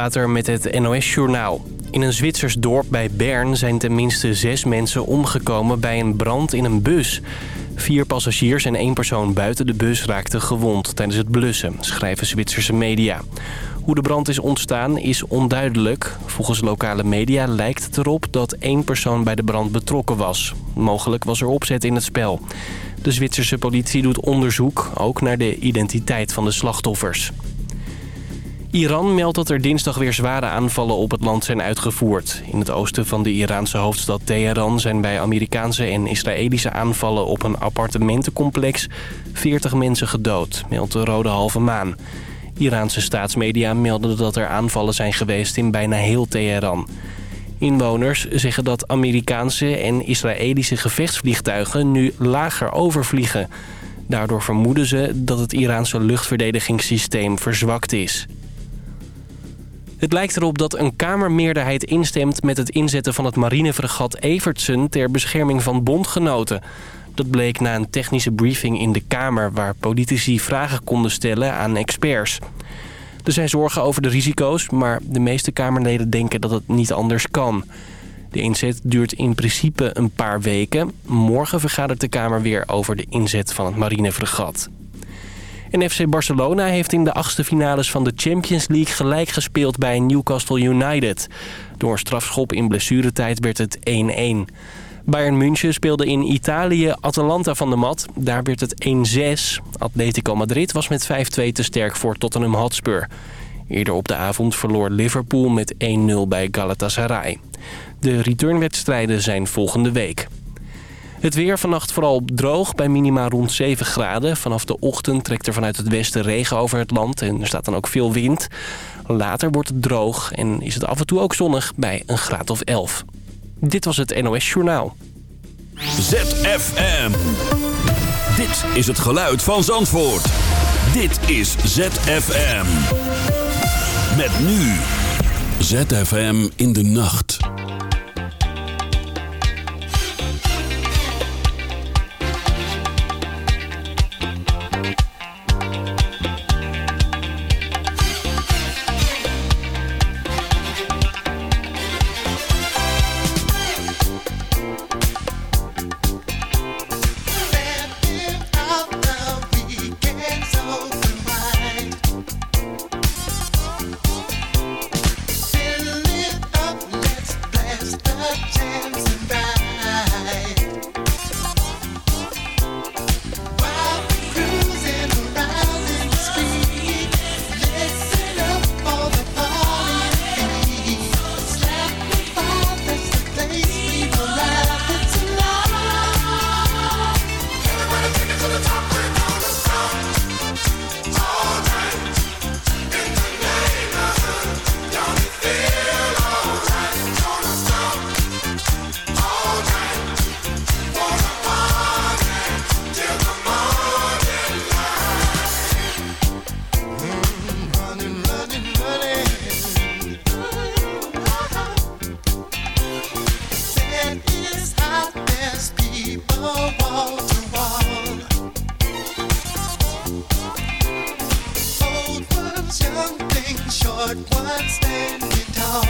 Later met het NOS-journaal. In een Zwitsers dorp bij Bern zijn tenminste zes mensen omgekomen bij een brand in een bus. Vier passagiers en één persoon buiten de bus raakten gewond tijdens het blussen, schrijven Zwitserse media. Hoe de brand is ontstaan is onduidelijk. Volgens lokale media lijkt het erop dat één persoon bij de brand betrokken was. Mogelijk was er opzet in het spel. De Zwitserse politie doet onderzoek, ook naar de identiteit van de slachtoffers. Iran meldt dat er dinsdag weer zware aanvallen op het land zijn uitgevoerd. In het oosten van de Iraanse hoofdstad Teheran zijn bij Amerikaanse en Israëlische aanvallen op een appartementencomplex 40 mensen gedood, meldt de Rode Halve Maan. Iraanse staatsmedia melden dat er aanvallen zijn geweest in bijna heel Teheran. Inwoners zeggen dat Amerikaanse en Israëlische gevechtsvliegtuigen nu lager overvliegen. Daardoor vermoeden ze dat het Iraanse luchtverdedigingssysteem verzwakt is. Het lijkt erop dat een Kamermeerderheid instemt met het inzetten van het marinefregat Evertsen ter bescherming van bondgenoten. Dat bleek na een technische briefing in de Kamer waar politici vragen konden stellen aan experts. Er zijn zorgen over de risico's, maar de meeste Kamerleden denken dat het niet anders kan. De inzet duurt in principe een paar weken. Morgen vergadert de Kamer weer over de inzet van het marinefregat. En FC Barcelona heeft in de achtste finales van de Champions League gelijk gespeeld bij Newcastle United. Door strafschop in blessuretijd werd het 1-1. Bayern München speelde in Italië Atalanta van de mat. Daar werd het 1-6. Atletico Madrid was met 5-2 te sterk voor Tottenham Hotspur. Eerder op de avond verloor Liverpool met 1-0 bij Galatasaray. De returnwedstrijden zijn volgende week. Het weer vannacht vooral droog bij minima rond 7 graden. Vanaf de ochtend trekt er vanuit het westen regen over het land en er staat dan ook veel wind. Later wordt het droog en is het af en toe ook zonnig bij een graad of 11. Dit was het NOS Journaal. ZFM. Dit is het geluid van Zandvoort. Dit is ZFM. Met nu. ZFM in de nacht. stand it tall.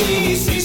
easy.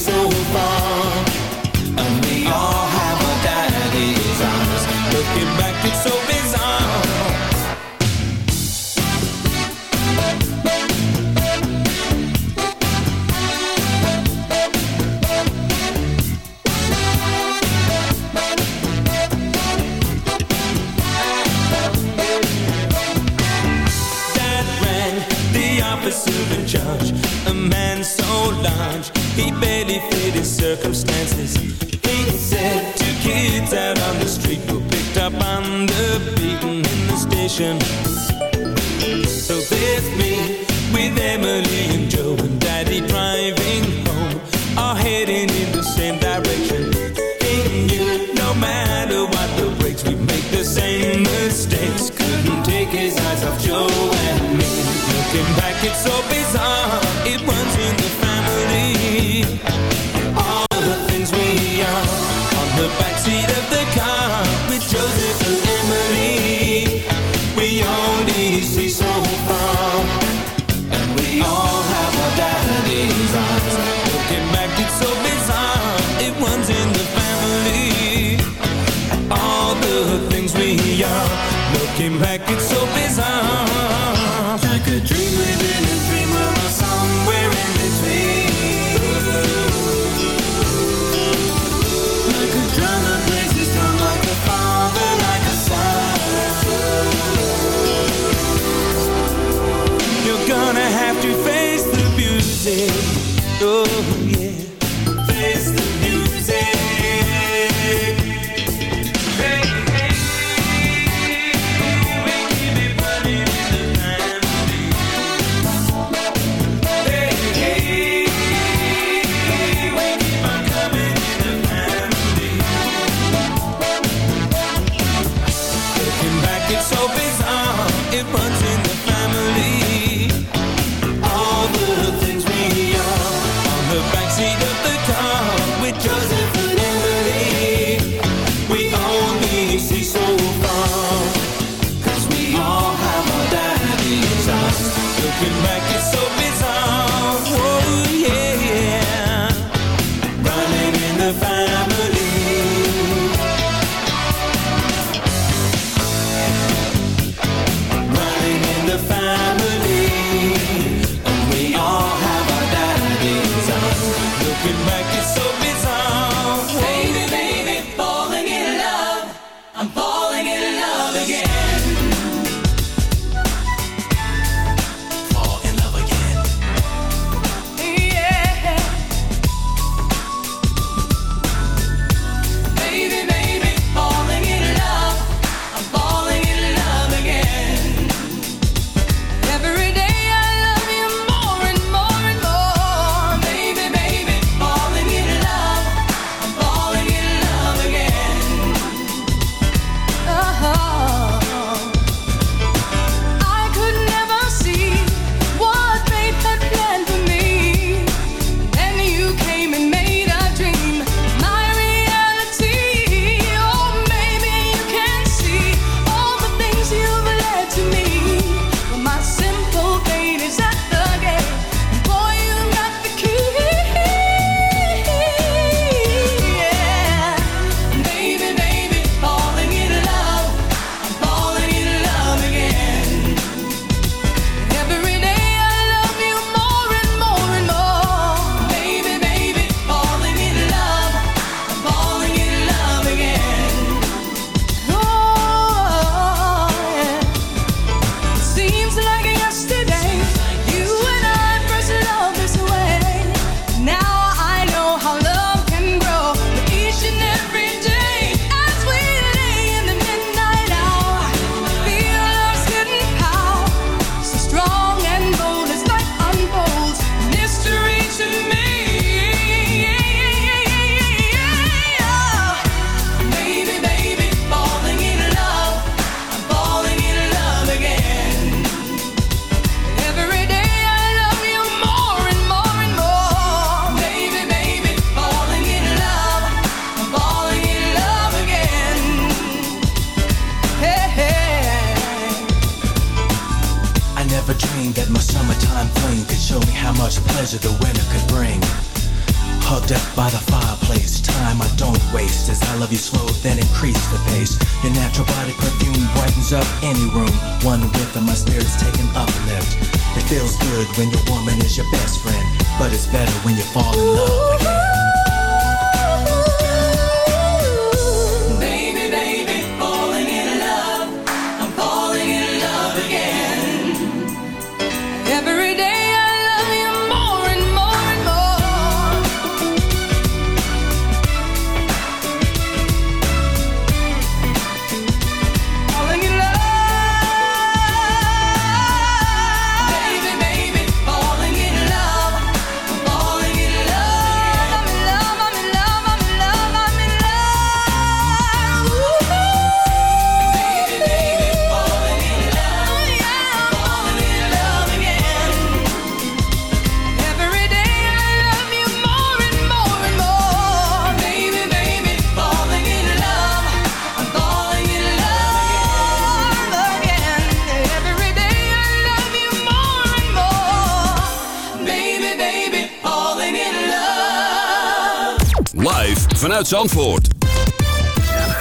Zandvoort.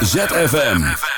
ZFM.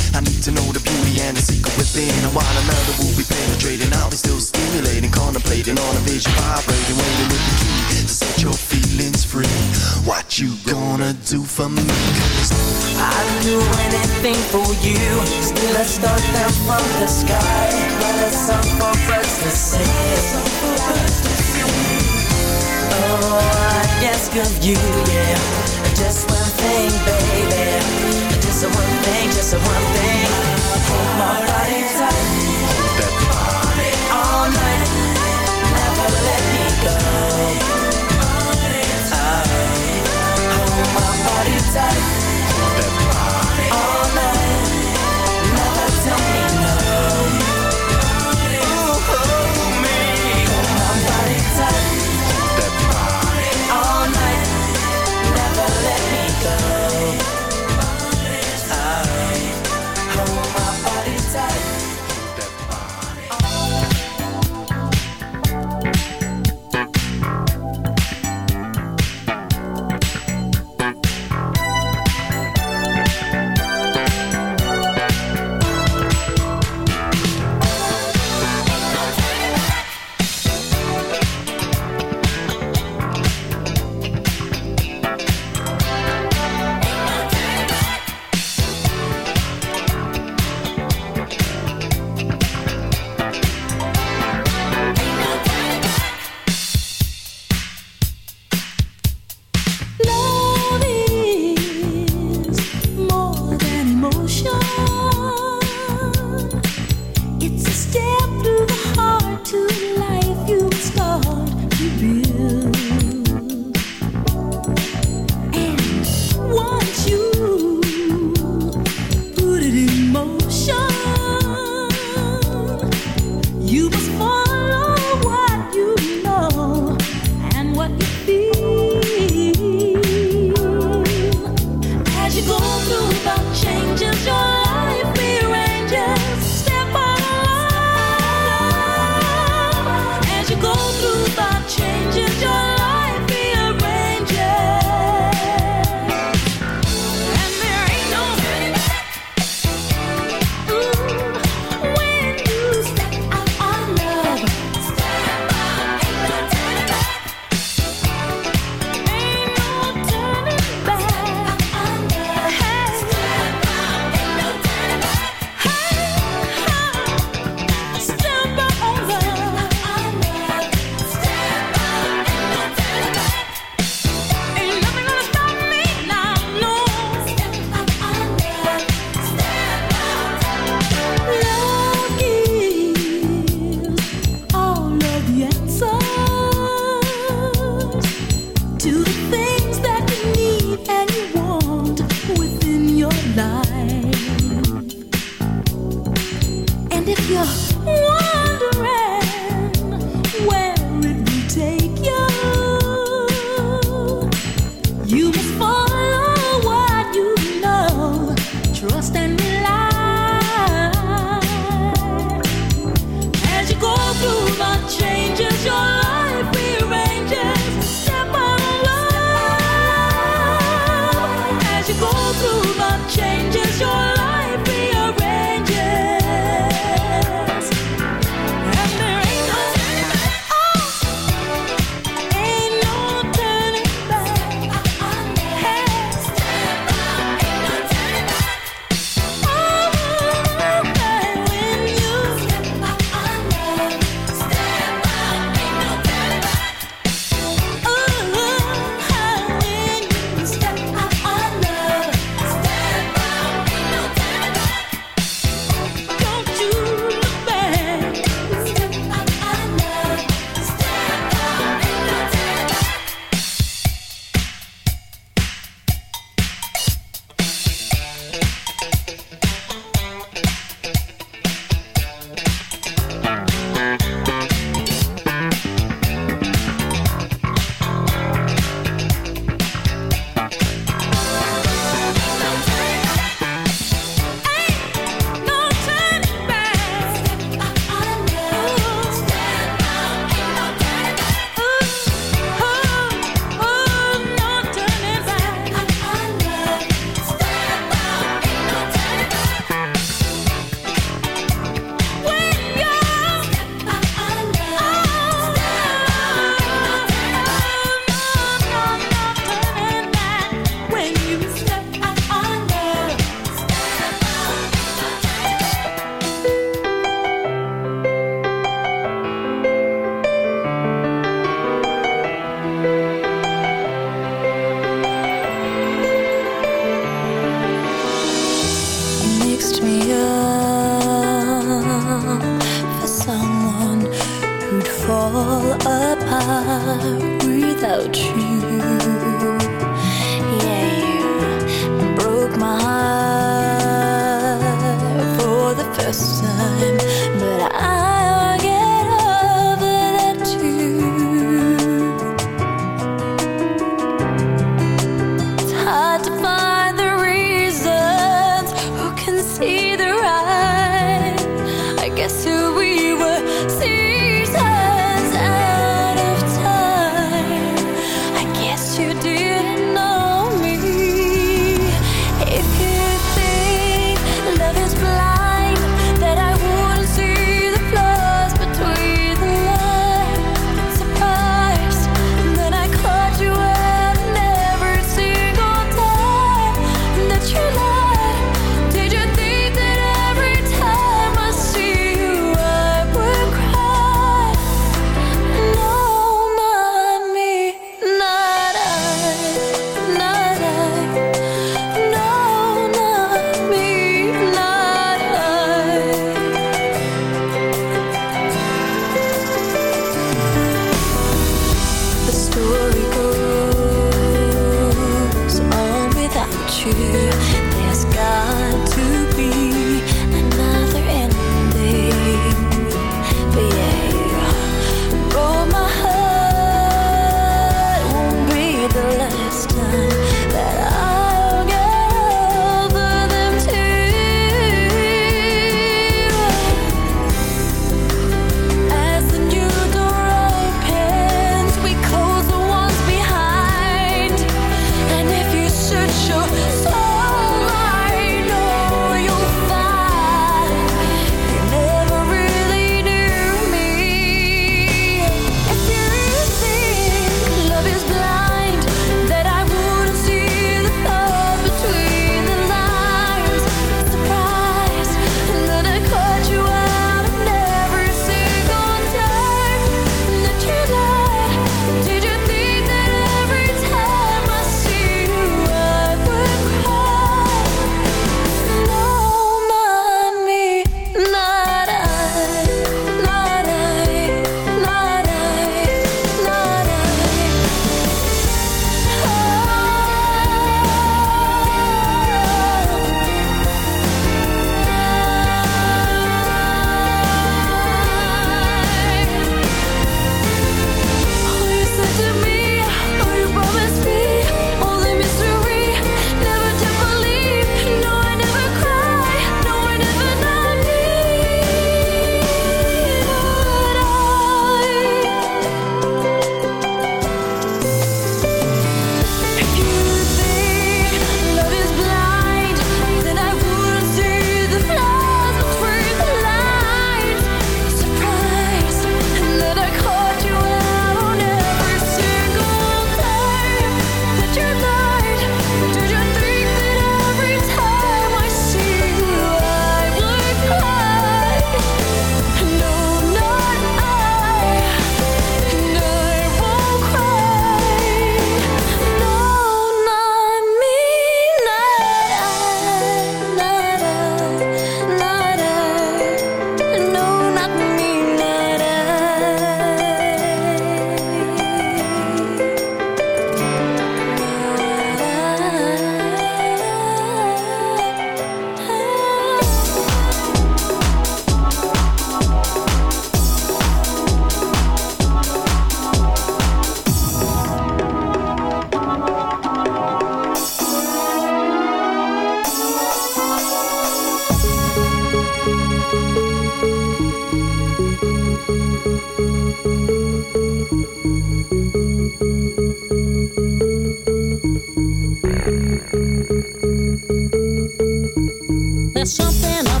there's something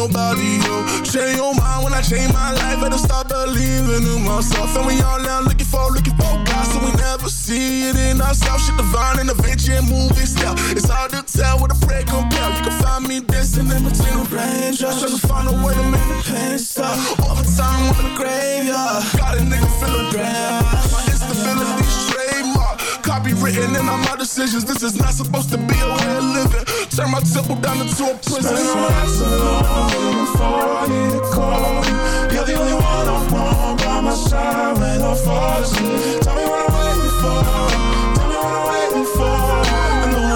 nobody, yo. Change your mind when I change my life, better start believing in myself. And we all now looking for, looking for God, so we never see it in ourselves. Shit divine and adventure and movie style. It's hard to tell what a prayer compare. You can find me dancing in between the raindrops, trying to find a way to make the pain stop. Overtime in the graveyard, got a nigga feeling bad. My instability trademark, copywritten in all my decisions. This is not supposed to be a way of living. Turn my temple down into a prison. All my nights alone, waiting for you to call me. You're the only one I want by my side when I fall asleep. Tell me what I'm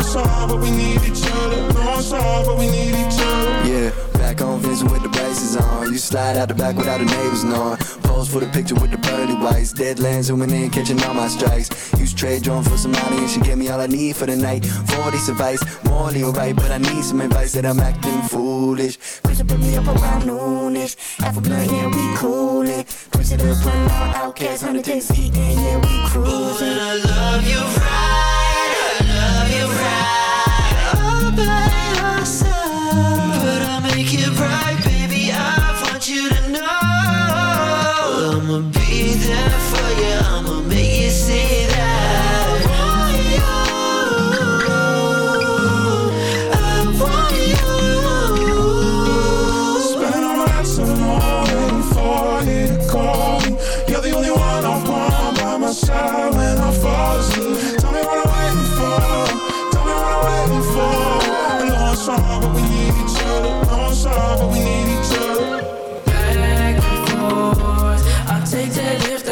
I know it's hard, but we need each other. Know it's hard, but we need each other. Yeah, back on Vincent with the braces on. You slide out the back without the neighbors knowing. Pose for the picture with the pearly whites. Deadlands zooming in, catching all my strikes. Use trade drone for some money and she gave me all I need for the night. 40 advice, morally alright, but I need some advice that I'm acting foolish. Push it, put me up around noonish. Half a blunt, yeah, we coolin'. Push it up, run out, outcast, 100 days eating, yeah, we cruising. I love you right,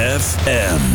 ZFM.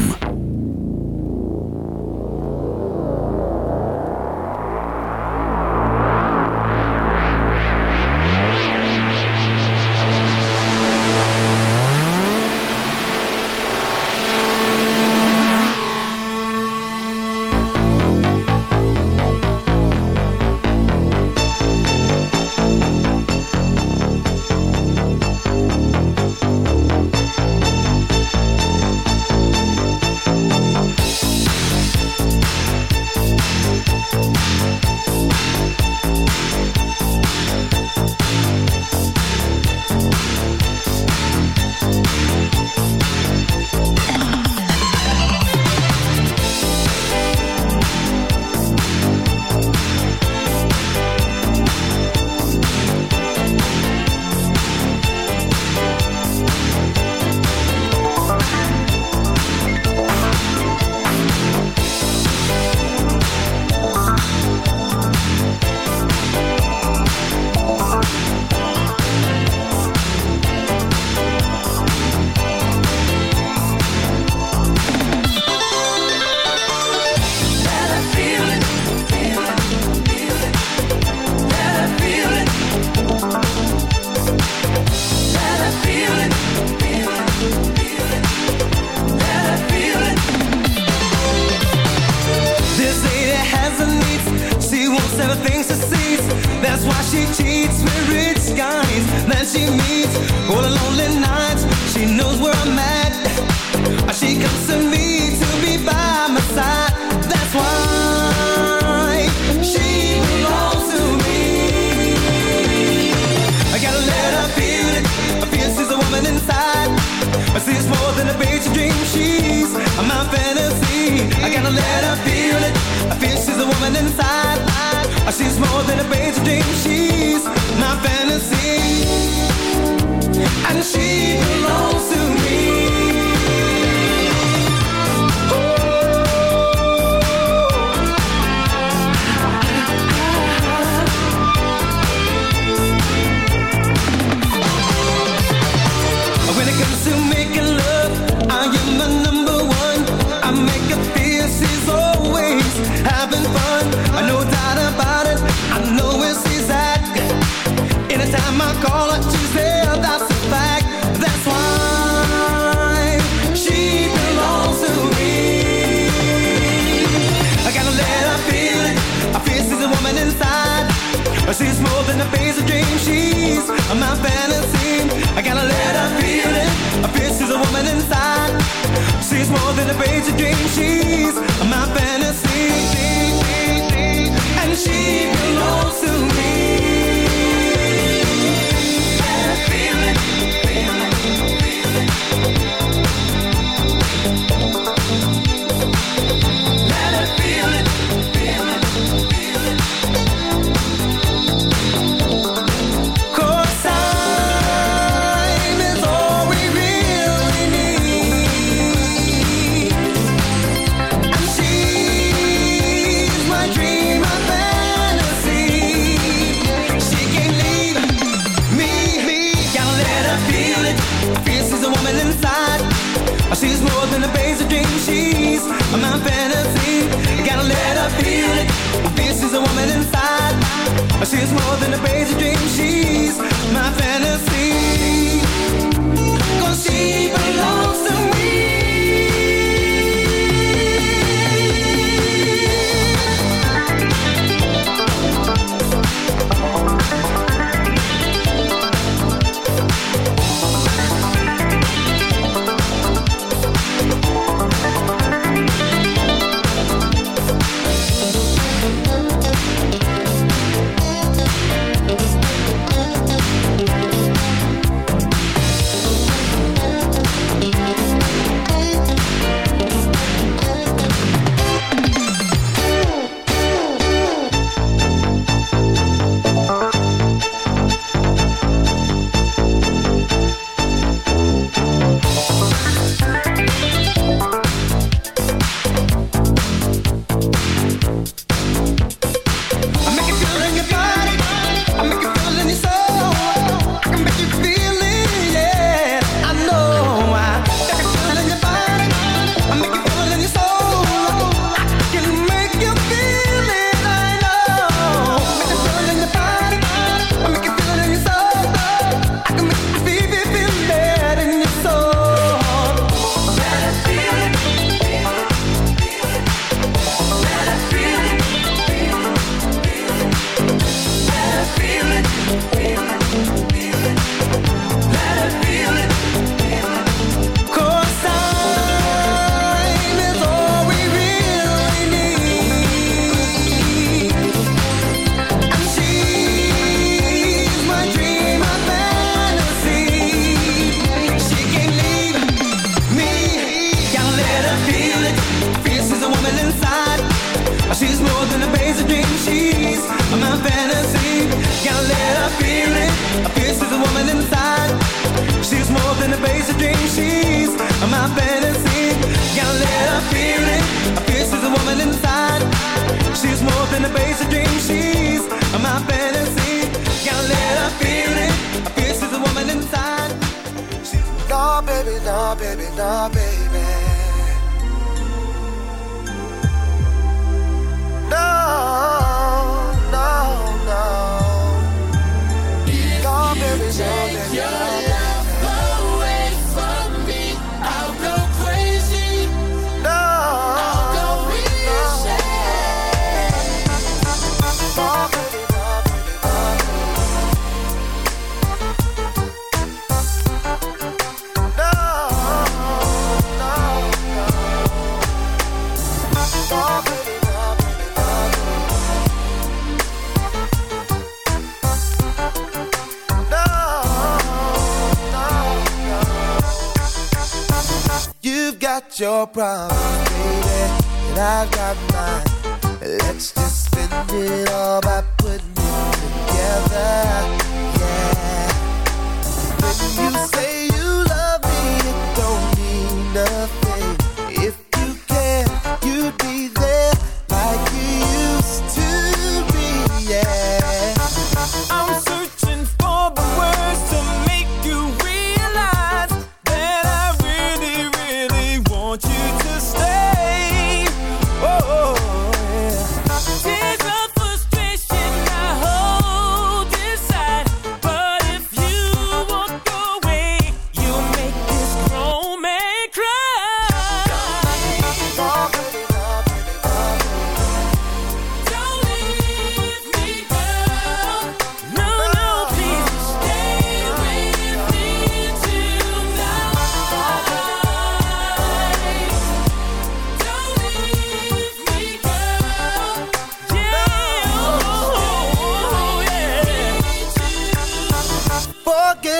celebrates your dreams. She's my best.